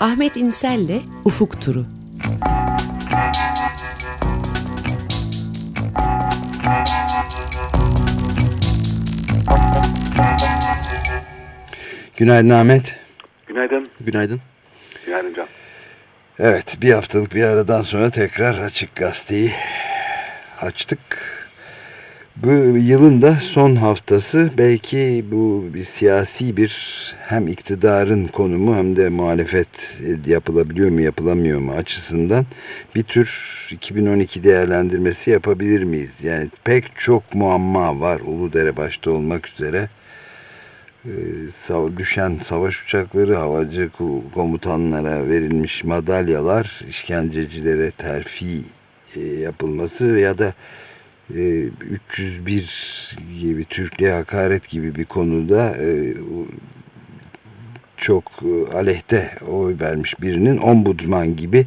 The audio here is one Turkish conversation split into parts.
Ahmet İnsel'le Ufuk Turu. Günaydın Ahmet. Günaydın. Günaydın. Günaydın Can. Evet bir haftalık bir aradan sonra tekrar Açık Gazete'yi açtık. Bu yılın da son haftası. Belki bu bir siyasi bir hem iktidarın konumu hem de muhalefet yapılabiliyor mu yapılamıyor mu açısından bir tür 2012 değerlendirmesi yapabilir miyiz? Yani pek çok muamma var. Uludere başta olmak üzere. Ee, düşen savaş uçakları havacı komutanlara verilmiş madalyalar işkencecilere terfi e, yapılması ya da 301 e, gibi Türklüğe hakaret gibi bir konuda e, çok aleyhte oy vermiş birinin ombudsman gibi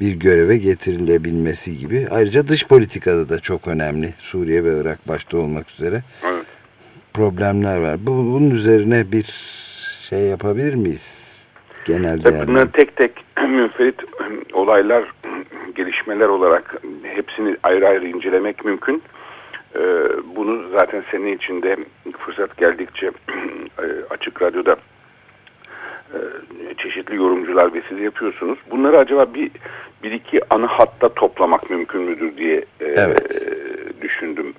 bir göreve getirilebilmesi gibi. Ayrıca dış politikada da çok önemli. Suriye ve Irak başta olmak üzere. Evet problemler var. Bu, bunun üzerine bir şey yapabilir miyiz? Genel Tabii tek tek münferit olaylar, gelişmeler olarak hepsini ayrı ayrı incelemek mümkün. Ee, bunu zaten senin içinde fırsat geldikçe e, açık radyoda e, çeşitli yorumcular ve siz yapıyorsunuz. Bunları acaba bir, bir iki ana hatta toplamak mümkün müdür diye e, evet. düşündüm.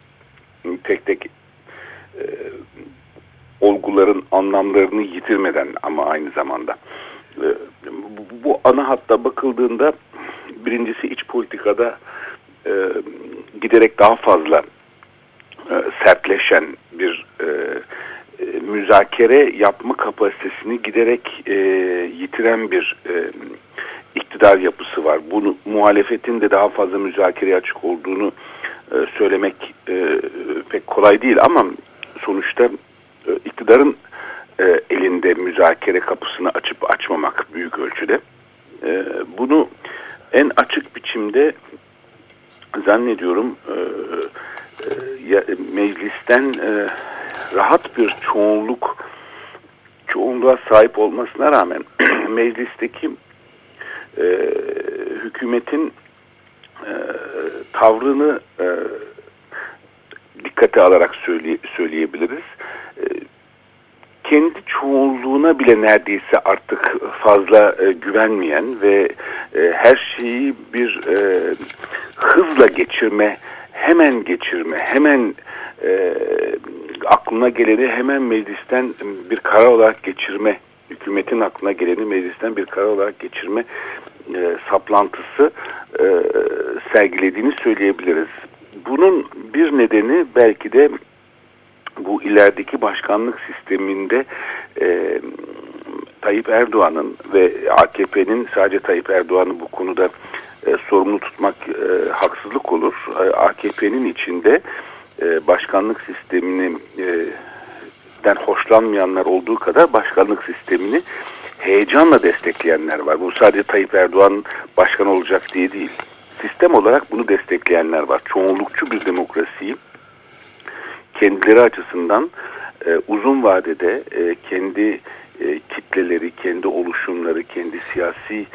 Tek tek e, olguların anlamlarını yitirmeden ama aynı zamanda. E, bu, bu ana hatta bakıldığında birincisi iç politikada e, giderek daha fazla e, sertleşen bir e, e, müzakere yapma kapasitesini giderek e, yitiren bir e, iktidar yapısı var. Bunu muhalefetin de daha fazla müzakereye açık olduğunu e, söylemek e, pek kolay değil ama sonuçta e, iktidarın e, elinde müzakere kapısını açıp açmamak büyük ölçüde. E, bunu en açık biçimde zannediyorum e, e, meclisten e, rahat bir çoğunluk çoğunluğa sahip olmasına rağmen meclisteki hükümetin tavrını dikkate alarak söyleye, söyleyebiliriz. Kendi çoğunluğuna bile neredeyse artık fazla e, güvenmeyen ve e, her şeyi bir e, hızla geçirme, hemen geçirme, hemen e, aklına geleni hemen meclisten bir karar olarak geçirme, hükümetin aklına geleni meclisten bir karar olarak geçirme e, saplantısı e, sergilediğini söyleyebiliriz. Bunun bir nedeni belki de bu ilerideki başkanlık sisteminde e, Tayyip Erdoğan'ın ve AKP'nin sadece Tayyip Erdoğan'ı bu konuda e, sorumlu tutmak e, haksızlık olur. E, AKP'nin içinde e, başkanlık sistemini e, den hoşlanmayanlar olduğu kadar başkanlık sistemini heyecanla destekleyenler var. Bu sadece Tayyip Erdoğan başkan olacak diye değil sistem olarak bunu destekleyenler var. Çoğunlukçu bir demokrasiyi kendileri açısından e, uzun vadede e, kendi e, kitleleri, kendi oluşumları, kendi siyasi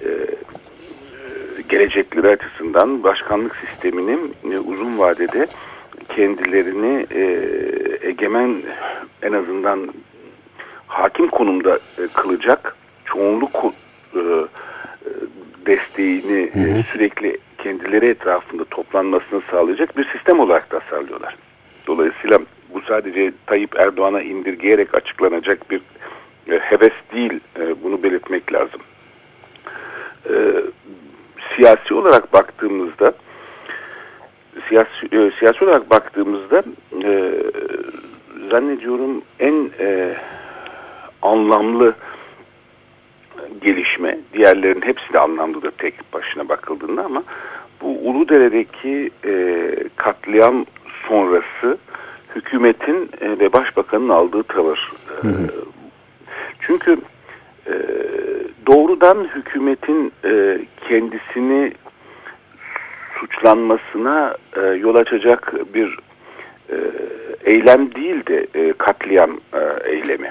e, e gelecekleri açısından başkanlık sisteminin e, uzun vadede kendilerini e, egemen en azından hakim konumda e, kılacak çoğunluk e, desteğini hı hı. sürekli kendileri etrafında toplanmasını sağlayacak bir sistem olarak tasarlıyorlar. Dolayısıyla bu sadece Tayyip Erdoğan'a indirgeyerek açıklanacak bir e, heves değil. E, bunu belirtmek lazım. E, siyasi olarak baktığımızda siyasi, siyasi olarak baktığımızda zannediyorum en anlamlı gelişme, diğerlerin hepsi de anlamlıdır tek başına bakıldığında ama bu Uludere'deki e, katliam sonrası hükümetin e, ve başbakanın aldığı tavır. E, çünkü e, doğrudan hükümetin e, kendisini suçlanmasına e, yol açacak bir e, eylem değil de e, katliam e, eylemi.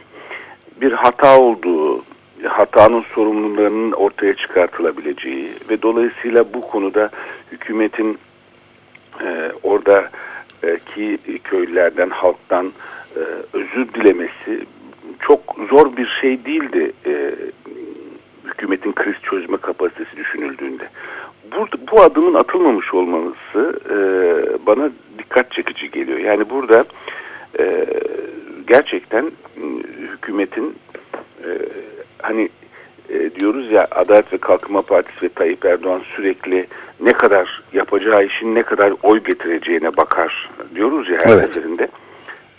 Bir hata olduğu, hatanın sorumlularının ortaya çıkartılabileceği ve dolayısıyla bu konuda hükümetin e, oradaki köylülerden, halktan e, özür dilemesi çok zor bir şey değildi e, hükümetin kriz çözme kapasitesi düşünüldüğünde. Burada, bu adımın atılmamış olması e, bana dikkat çekici geliyor. Yani burada e, gerçekten hükümetin e, hani e, diyoruz ya Adalet ve Kalkınma Partisi ve Tayyip Erdoğan sürekli ne kadar yapacağı işin ne kadar oy getireceğine bakar diyoruz ya her evet. seferinde.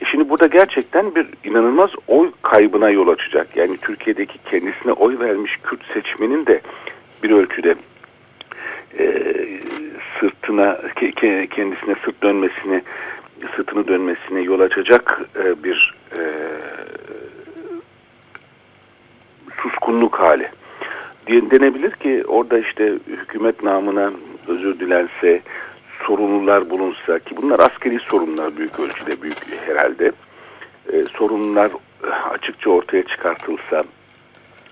E şimdi burada gerçekten bir inanılmaz oy kaybına yol açacak. Yani Türkiye'deki kendisine oy vermiş Kürt seçmenin de bir ölçüde e, sırtına ke, kendisine sırt dönmesini sırtını dönmesine yol açacak e, bir e, suskunluk hali. Denebilir ki orada işte hükümet namına özür dilense, sorumlular bulunsa ki bunlar askeri sorunlar büyük ölçüde büyük herhalde. E, sorunlar açıkça ortaya çıkartılsa,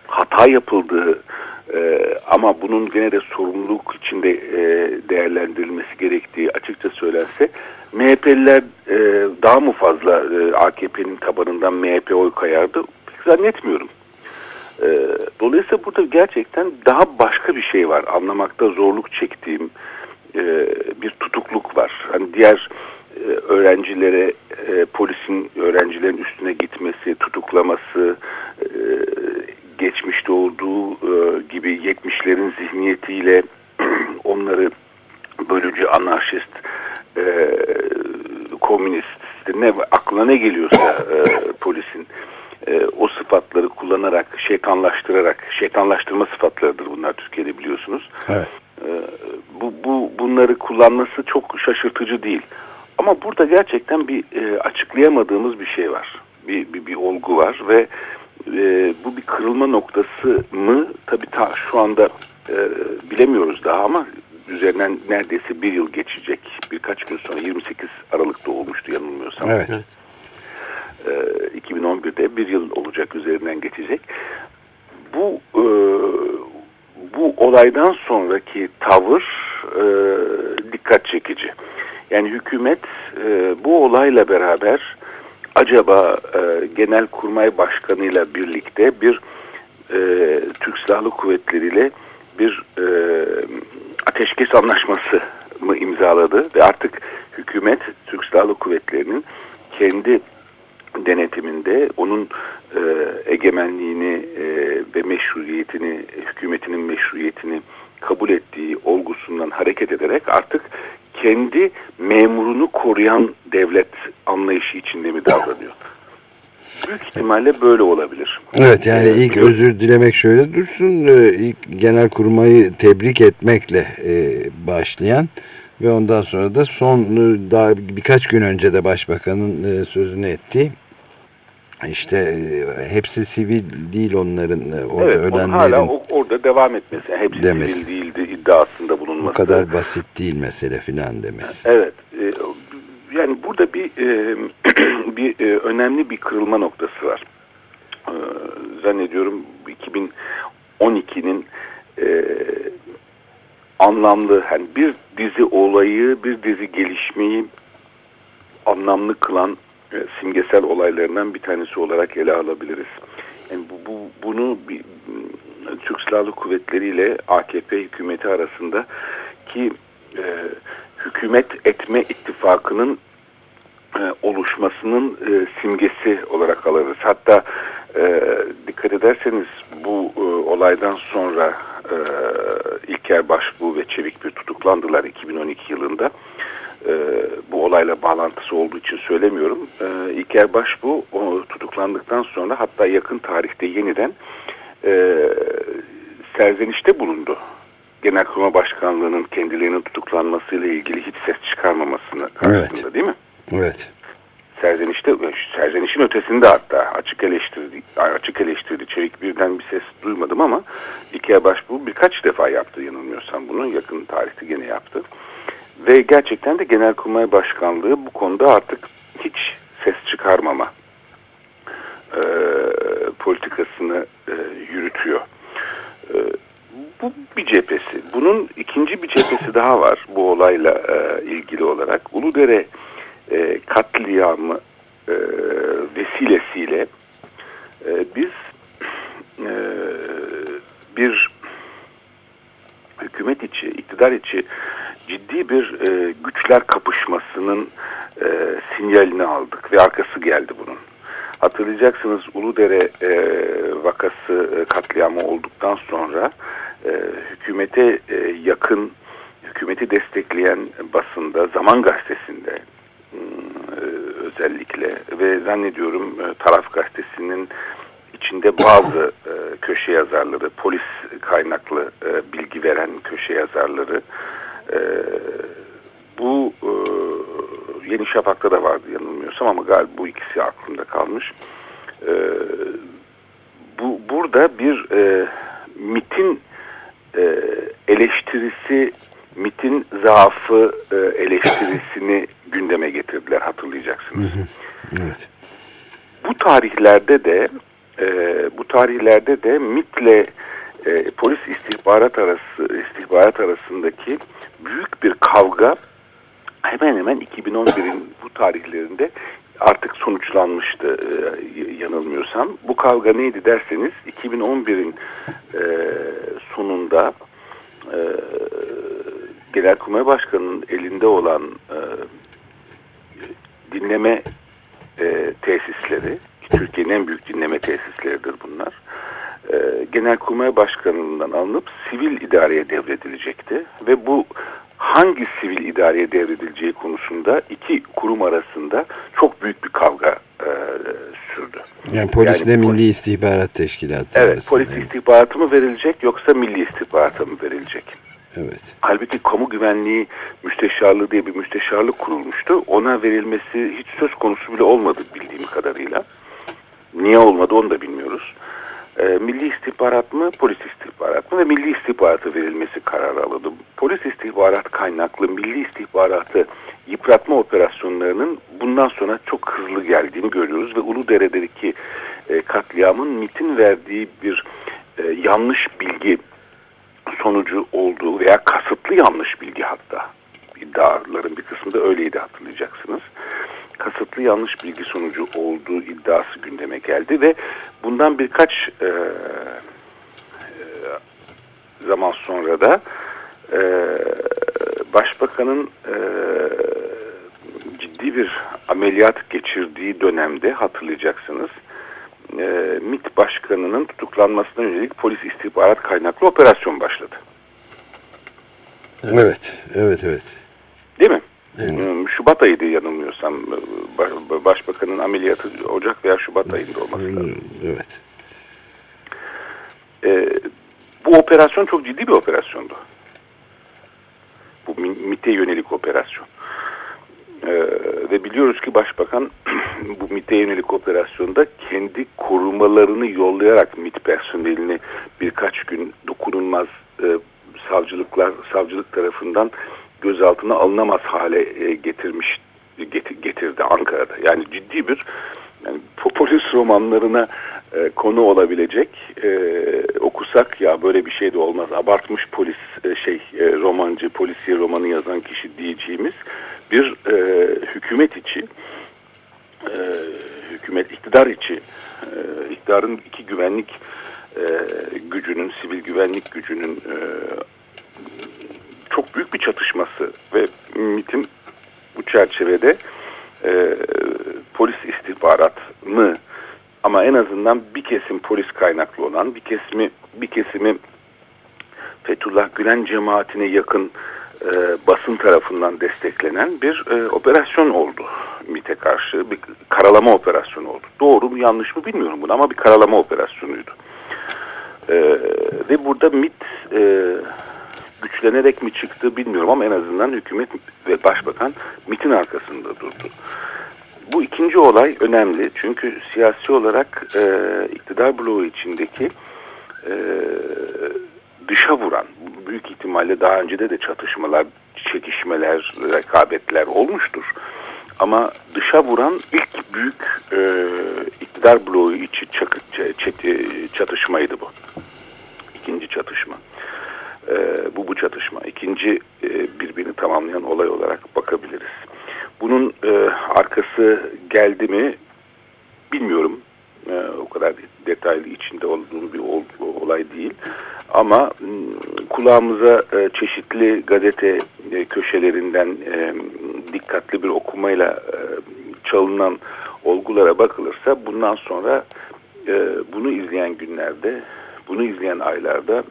hata yapıldığı e, ama bunun gene de sorumluluk içinde e, değerlendirilmesi gerektiği açıkça söylense MHP'liler e, daha mı fazla e, AKP'nin tabanından MHP oy kayardı? Pek zannetmiyorum. E, dolayısıyla burada gerçekten daha başka bir şey var. Anlamakta zorluk çektiğim e, bir tutukluk var. Hani diğer e, öğrencilere e, polisin öğrencilerin üstüne gitmesi, tutuklaması, geçmişte olduğu gibi 70'lerin zihniyetiyle onları bölücü, anarşist, komünist, ne aklına ne geliyorsa polisin e, o sıfatları kullanarak, şeytanlaştırarak, şeytanlaştırma sıfatlarıdır bunlar Türkiye'de biliyorsunuz. Evet. E, bu, bu bunları kullanması çok şaşırtıcı değil. Ama burada gerçekten bir e, açıklayamadığımız bir şey var. Bir, bir, bir olgu var ve e, bu bir kırılma noktası mı? Tabii ta şu anda e, bilemiyoruz daha ama üzerinden neredeyse bir yıl geçecek. Birkaç gün sonra 28 Aralık'ta olmuştu yanılmıyorsam. Evet. E, 2011'de bir yıl olacak üzerinden geçecek. Bu e, bu olaydan sonraki tavır e, dikkat çekici. Yani hükümet e, bu olayla beraber acaba e, Genelkurmay Başkanı ile birlikte bir e, Türk Silahlı Kuvvetleri ile bir e, ateşkes anlaşması mı imzaladı ve artık hükümet Türk Silahlı Kuvvetleri'nin kendi denetiminde onun e, egemenliğini e, ve meşruiyetini, hükümetinin meşruiyetini kabul ettiği olgusundan hareket ederek artık kendi memurunu koruyan devlet anlayışı içinde mi davranıyor? Büyük ihtimalle böyle olabilir. Evet yani ilk özür dilemek şöyle dursun. E, ilk genel kurmayı tebrik etmekle e, başlayan ve ondan sonra da son e, daha birkaç gün önce de başbakanın sözünü ettiği işte hepsi sivil değil onların orada evet, ölenlerin. hala orada devam etmesi. Hepsi demesi. sivil değildi iddiasında bulunması. Bu kadar basit değil mesele filan demesi. Evet. yani burada bir bir önemli bir kırılma noktası var. zannediyorum 2012'nin anlamlı hani bir dizi olayı, bir dizi gelişmeyi anlamlı kılan e, simgesel olaylarından bir tanesi olarak ele alabiliriz. Yani bu, bu bunu bir, Türk Silahlı Kuvvetleri ile AKP hükümeti arasında ki e, hükümet etme ittifakının e, oluşmasının e, simgesi olarak alırız. Hatta e, dikkat ederseniz bu e, olaydan sonra e, İlker Başbuğ ve Çevik bir tutuklandılar 2012 yılında. E, bu olayla bağlantısı olduğu için söylemiyorum. E, İlker Başbuğ o, tutuklandıktan sonra hatta yakın tarihte yeniden e, serzenişte bulundu. Genelkurmay Başkanlığı'nın kendilerinin tutuklanmasıyla ilgili hiç ses çıkarmamasını karşısında evet. değil mi? Evet. Serzenişte, serzenişin ötesinde hatta açık eleştirdi, açık eleştirdi. Çevik birden bir ses duymadım ama İlker Başbuğ birkaç defa yaptı yanılmıyorsam bunu. Yakın tarihte gene yaptı. Ve gerçekten de Genelkurmay Başkanlığı bu konuda artık hiç ses çıkarmama e, politikasını e, yürütüyor. E, bu bir cephesi. Bunun ikinci bir cephesi daha var bu olayla e, ilgili olarak. Uludere e, katliamı e, vesilesiyle e, biz e, bir hükümet içi, iktidar içi ciddi bir e, güçler kapışmasının e, sinyalini aldık ve arkası geldi bunun. Hatırlayacaksınız Uludere e, vakası e, katliamı olduktan sonra e, hükümete e, yakın, hükümeti destekleyen basında, Zaman Gazetesi'nde e, özellikle ve zannediyorum e, Taraf Gazetesi'nin içinde bazı e, köşe yazarları, polis kaynaklı e, bilgi veren köşe yazarları bu e, Yeni Şafak'ta da vardı yanılmıyorsam ama galiba bu ikisi aklımda kalmış. E, bu Burada bir e, MIT'in e, eleştirisi, MIT'in zaafı e, eleştirisini gündeme getirdiler hatırlayacaksınız. Evet. Bu tarihlerde de e, bu tarihlerde de MIT'le e, polis istihbarat arası istihbarat arasındaki kavga hemen hemen 2011'in bu tarihlerinde artık sonuçlanmıştı e, yanılmıyorsam. Bu kavga neydi derseniz 2011'in e, sonunda e, Genelkurmay Başkanı'nın elinde olan e, dinleme e, tesisleri, Türkiye'nin en büyük dinleme tesisleridir bunlar. E, Genelkurmay Başkanı'ndan alınıp sivil idareye devredilecekti ve bu hangi sivil idareye devredileceği konusunda iki kurum arasında çok büyük bir kavga e, sürdü. Yani polisle Yani Milli İstihbarat Teşkilatı Evet, arasında. polis istihbaratı mı verilecek yoksa milli istihbarata mı verilecek? Evet. Halbuki kamu güvenliği müsteşarlığı diye bir müsteşarlık kurulmuştu. Ona verilmesi hiç söz konusu bile olmadı bildiğim kadarıyla. Niye olmadı onu da bilmiyoruz. Ee, milli istihbarat mı, polis istihbarat mı ve milli istihbarata verilmesi kararı alındı. Polis istihbarat kaynaklı milli istihbaratı yıpratma operasyonlarının bundan sonra çok hızlı geldiğini görüyoruz ve Uludere'deki e, katliamın MIT'in verdiği bir e, yanlış bilgi sonucu olduğu veya kasıtlı yanlış bilgi hatta iddiaların bir kısmı da öyleydi hatırlayacaksınız. Kasıtlı yanlış bilgi sonucu olduğu iddiası gündeme geldi ve bundan birkaç e, e, zaman sonra da e, Başbakanın e, ciddi bir ameliyat geçirdiği dönemde hatırlayacaksınız. E, MİT Başkanı'nın tutuklanmasına yönelik polis istihbarat kaynaklı operasyon başladı. Evet. Evet. Evet. Değil mi? Hmm, Şubat ayıydı yanılmıyorsam. Ba- Başbakanın ameliyatı Ocak veya Şubat ayında olması lazım. Evet. Ee, bu operasyon çok ciddi bir operasyondu. Bu Mi- MİT'e yönelik operasyon. Ee, ve biliyoruz ki Başbakan bu MİT'e yönelik operasyonda kendi korumalarını yollayarak MİT personelini birkaç gün dokunulmaz e, savcılıklar savcılık tarafından gözaltına alınamaz hale e, getirmiş get- getirdi Ankara'da. Yani ciddi bir yani po- polis romanlarına e, konu olabilecek e, okusak ya böyle bir şey de olmaz abartmış polis e, şey e, romancı polisiye romanı yazan kişi diyeceğimiz bir e, hükümet içi e, hükümet iktidar içi e, iktidarın iki güvenlik e, gücünün sivil güvenlik gücünün e, çok büyük bir çatışması ve MIT'in bu çerçevede e, polis istihbaratını ama en azından bir kesim polis kaynaklı olan bir kesimi bir kesimi Fethullah Gülen cemaatine yakın e, basın tarafından desteklenen bir e, operasyon oldu MIT'e karşı bir karalama operasyonu oldu. Doğru mu yanlış mı bilmiyorum bunu ama bir karalama operasyonuydu. E, ve burada MIT e, güçlenerek mi çıktı bilmiyorum ama en azından hükümet ve başbakan MIT'in arkasında durdu. Bu ikinci olay önemli çünkü siyasi olarak e, iktidar bloğu içindeki e, dışa vuran, büyük ihtimalle daha önce de de çatışmalar, çekişmeler, rekabetler olmuştur. Ama dışa vuran ilk büyük e, iktidar bloğu içi çakı, çet, çatışma e, bu bu çatışma. İkinci e, birbirini tamamlayan olay olarak bakabiliriz. Bunun e, arkası geldi mi bilmiyorum. E, o kadar detaylı içinde olduğum bir ol, olay değil. Ama kulağımıza e, çeşitli gazete e, köşelerinden e, dikkatli bir okumayla e, çalınan olgulara bakılırsa bundan sonra e, bunu izleyen günlerde, bunu izleyen aylarda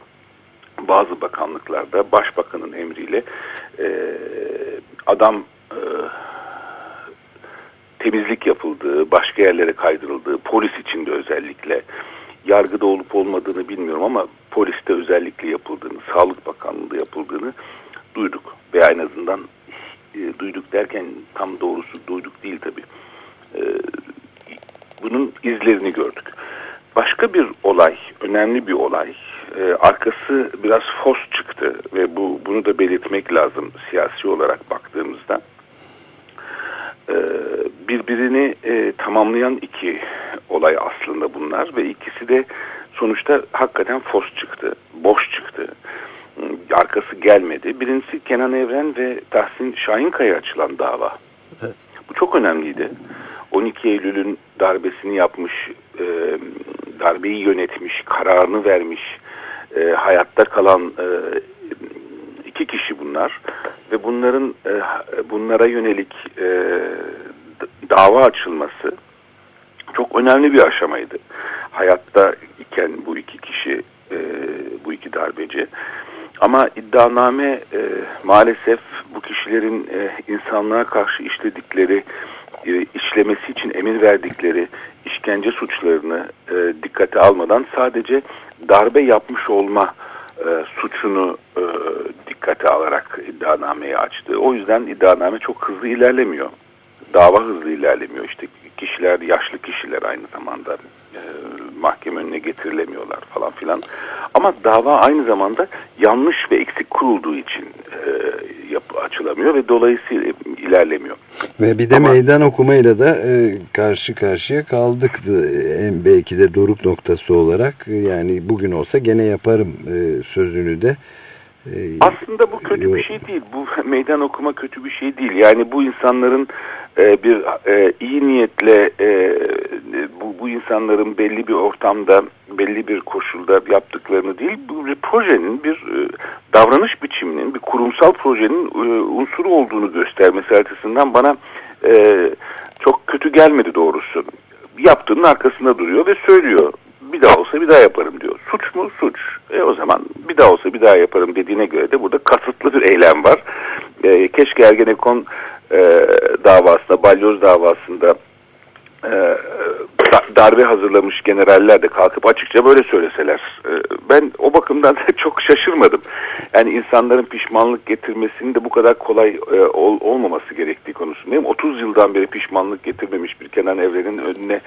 bazı bakanlıklarda başbakanın emriyle adam temizlik yapıldığı, başka yerlere kaydırıldığı, polis içinde özellikle yargıda olup olmadığını bilmiyorum ama poliste özellikle yapıldığını, Sağlık Bakanlığı'nda yapıldığını duyduk. Veya en azından e, duyduk derken tam doğrusu duyduk değil tabii. E, bunun izlerini gördük. Başka bir olay, önemli bir olay. E, arkası biraz fos çıktı ve bu bunu da belirtmek lazım siyasi olarak baktığımızda. E, birbirini e, tamamlayan iki olay aslında bunlar ve ikisi de sonuçta hakikaten fos çıktı, boş çıktı. Arkası gelmedi. Birincisi Kenan Evren ve Tahsin Şahinkaya açılan dava. Evet. Bu çok önemliydi. 12 Eylül'ün darbesini yapmış, e, darbeyi yönetmiş, kararını vermiş, e, hayatta kalan e, iki kişi bunlar ve bunların e, bunlara yönelik e, dava açılması çok önemli bir aşamaydı. Hayatta iken bu iki kişi, e, bu iki darbeci. Ama iddianame e, maalesef bu kişilerin e, insanlığa karşı işledikleri, e, işlemesi için emir verdikleri işkence suçlarını e, dikkate almadan sadece darbe yapmış olma e, suçunu e, dikkate alarak iddianameyi açtı. O yüzden iddianame çok hızlı ilerlemiyor. Dava hızlı ilerlemiyor. İşte kişiler, yaşlı kişiler aynı zamanda e, mahkeme önüne getirilemiyorlar falan filan. Ama dava aynı zamanda yanlış ve eksik kurulduğu için e, açılamıyor ve dolayısıyla ilerlemiyor. Ve bir de Ama, meydan okumayla da e, karşı karşıya kaldık en belki de doruk noktası olarak yani bugün olsa gene yaparım e, sözünü de e, aslında bu kötü bir şey değil. Bu meydan okuma kötü bir şey değil. Yani bu insanların e, bir e, iyi niyetle e, bu, bu insanların belli bir ortamda belli bir koşulda yaptıklarını değil bu bir projenin bir davranış biçiminin bir kurumsal projenin unsuru olduğunu göstermesi açısından bana çok kötü gelmedi doğrusu. Yaptığının arkasında duruyor ve söylüyor bir daha olsa bir daha yaparım diyor. Suç mu? Suç. E o zaman bir daha olsa bir daha yaparım dediğine göre de burada kasıtlı bir eylem var. E, keşke Ergenekon e, davasında, balyoz davasında e, darbe hazırlamış generaller de kalkıp açıkça böyle söyleseler. E, ben o bakımdan da çok şaşırmadım. Yani insanların pişmanlık getirmesinin de bu kadar kolay e, ol, olmaması gerektiği konusundayım. 30 yıldan beri pişmanlık getirmemiş bir Kenan Evren'in önüne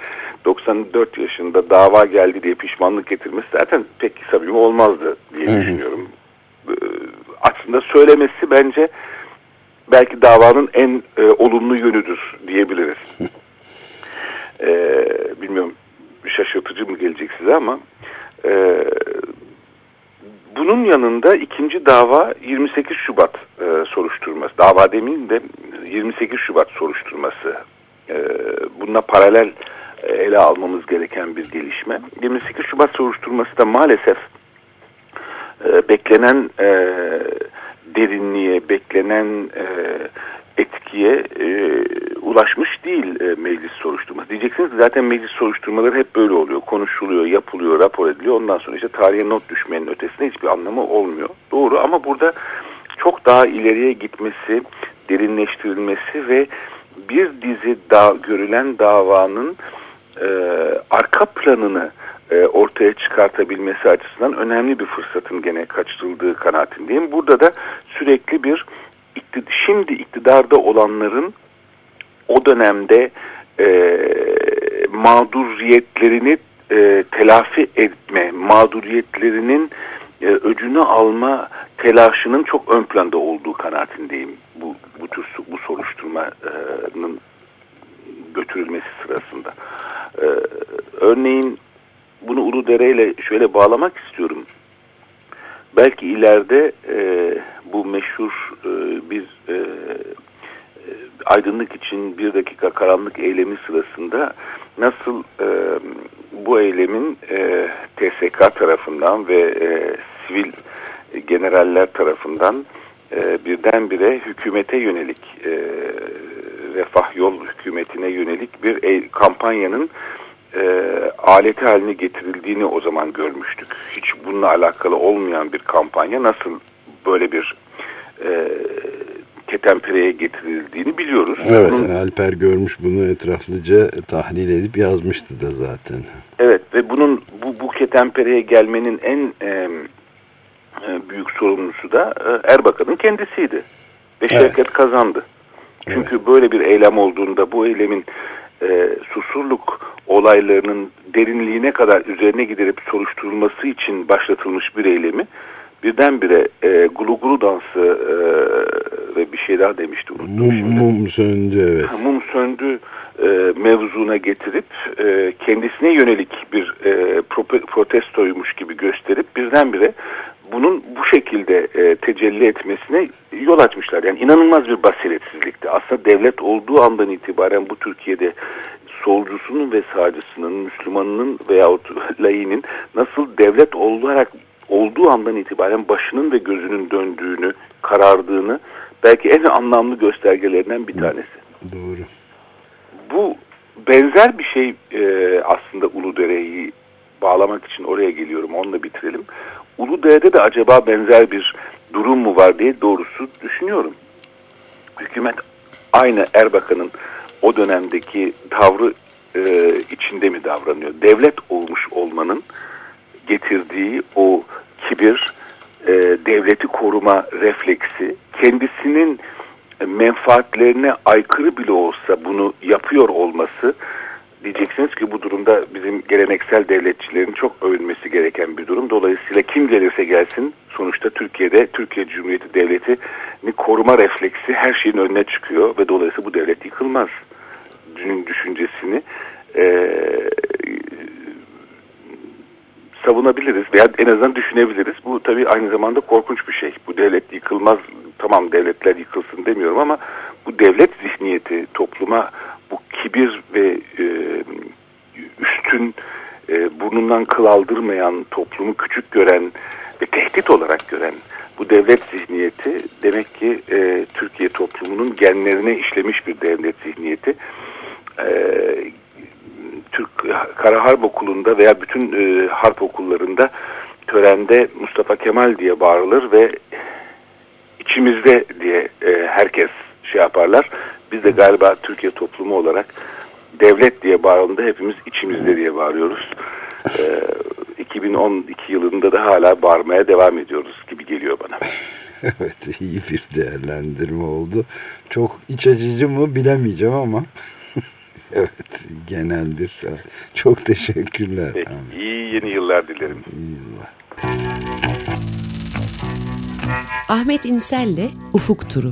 94 yaşında dava geldi diye pişmanlık getirmesi zaten pek samimi olmazdı diye düşünüyorum. E, aslında söylemesi bence belki davanın en e, olumlu yönüdür diyebiliriz. e, bilmiyorum şaşırtıcı mı gelecek size ama e, bunun yanında ikinci dava 28 Şubat e, soruşturması. Dava demin de 28 Şubat soruşturması. E, bununla paralel e, ele almamız gereken bir gelişme. 28 Şubat soruşturması da maalesef e, beklenen e, derinliğe, beklenen e, etkiye e, ulaşmış değil e, meclis soruşturması. Diyeceksiniz ki zaten meclis soruşturmaları hep böyle oluyor. Konuşuluyor, yapılıyor, rapor ediliyor. Ondan sonra işte tarihe not düşmenin ötesinde hiçbir anlamı olmuyor. Doğru ama burada çok daha ileriye gitmesi, derinleştirilmesi ve bir dizi da, görülen davanın e, arka planını e, ortaya çıkartabilmesi açısından önemli bir fırsatın gene kaçırıldığı kanaatindeyim. Burada da sürekli bir şimdi iktidarda olanların o dönemde e, mağduriyetlerini e, telafi etme, mağduriyetlerinin e, öcünü alma telaşının çok ön planda olduğu kanaatindeyim bu, bu tür bu soruşturmanın götürülmesi sırasında. E, örneğin bunu Uludere ile şöyle bağlamak istiyorum. Belki ileride e, bu meşhur e, bir e, aydınlık için bir dakika karanlık eylemi sırasında nasıl e, bu eylemin e, TSK tarafından ve e, sivil generaller tarafından e, birdenbire hükümete yönelik e, refah yol hükümetine yönelik bir e, kampanyanın e, aleti haline getirildiğini o zaman görmüştük. Hiç bununla alakalı olmayan bir kampanya nasıl böyle bir e, ketenpereye getirildiğini biliyoruz. Evet, Bunun, Alper görmüş bunu etraflıca tahlil edip yazmıştı da zaten. Evet ve bunun bu, bu ketenpereye gelmenin en e, büyük sorumlusu da e, Erbakan'ın kendisiydi. Ve evet. kazandı. Çünkü evet. böyle bir eylem olduğunda bu eylemin e, susurluk olaylarının derinliğine kadar üzerine gidilip soruşturulması için başlatılmış bir eylemi birdenbire e, gulu gulu dansı e, ve bir şey daha demişti unuttum mum, şimdi. Mum söndü evet. Mum söndü e, mevzuna getirip e, kendisine yönelik bir e, protestoymuş gibi gösterip birdenbire bunun bu şekilde e, tecelli etmesine yol açmışlar. Yani inanılmaz bir basiretsizlikti. Aslında devlet olduğu andan itibaren bu Türkiye'de solcusunun ve sağcısının, Müslümanının veyahut layinin nasıl devlet olarak olduğu andan itibaren başının ve gözünün döndüğünü, karardığını belki en anlamlı göstergelerinden bir tanesi. Doğru. Bu benzer bir şey e, aslında Uludere'yi bağlamak için oraya geliyorum. Onunla bitirelim. Uludere'de de acaba benzer bir durum mu var diye doğrusu düşünüyorum. Hükümet aynı Erbakan'ın o dönemdeki tavrı e, içinde mi davranıyor? Devlet olmuş olmanın getirdiği o kibir, e, devleti koruma refleksi, kendisinin menfaatlerine aykırı bile olsa bunu yapıyor olması diyeceksiniz ki bu durumda bizim geleneksel devletçilerin çok övünmesi gereken bir durum. Dolayısıyla kim gelirse gelsin sonuçta Türkiye'de Türkiye Cumhuriyeti Devleti'ni koruma refleksi her şeyin önüne çıkıyor ve dolayısıyla bu devlet yıkılmaz. Dünün düşüncesini e, savunabiliriz veya en azından düşünebiliriz. Bu tabii aynı zamanda korkunç bir şey. Bu devlet yıkılmaz, tamam devletler yıkılsın demiyorum ama bu devlet zihniyeti topluma bu kibir ve e, üstün e, burnundan kıl aldırmayan, toplumu küçük gören ve tehdit olarak gören bu devlet zihniyeti demek ki e, Türkiye toplumunun genlerine işlemiş bir devlet zihniyeti. E, Türk Kara Harp Okulu'nda veya bütün e, harp okullarında törende Mustafa Kemal diye bağırılır ve içimizde diye e, herkes şey yaparlar. Biz de galiba Türkiye toplumu olarak devlet diye bağırında hepimiz içimizde diye bağırıyoruz. E, 2012 yılında da hala bağırmaya devam ediyoruz gibi geliyor bana. evet iyi bir değerlendirme oldu. Çok iç açıcı mı bilemeyeceğim ama evet genel bir çok teşekkürler. Peki, iyi yeni yıllar dilerim. İyi yıllar. Ahmet İnsel'le Ufuk Turu.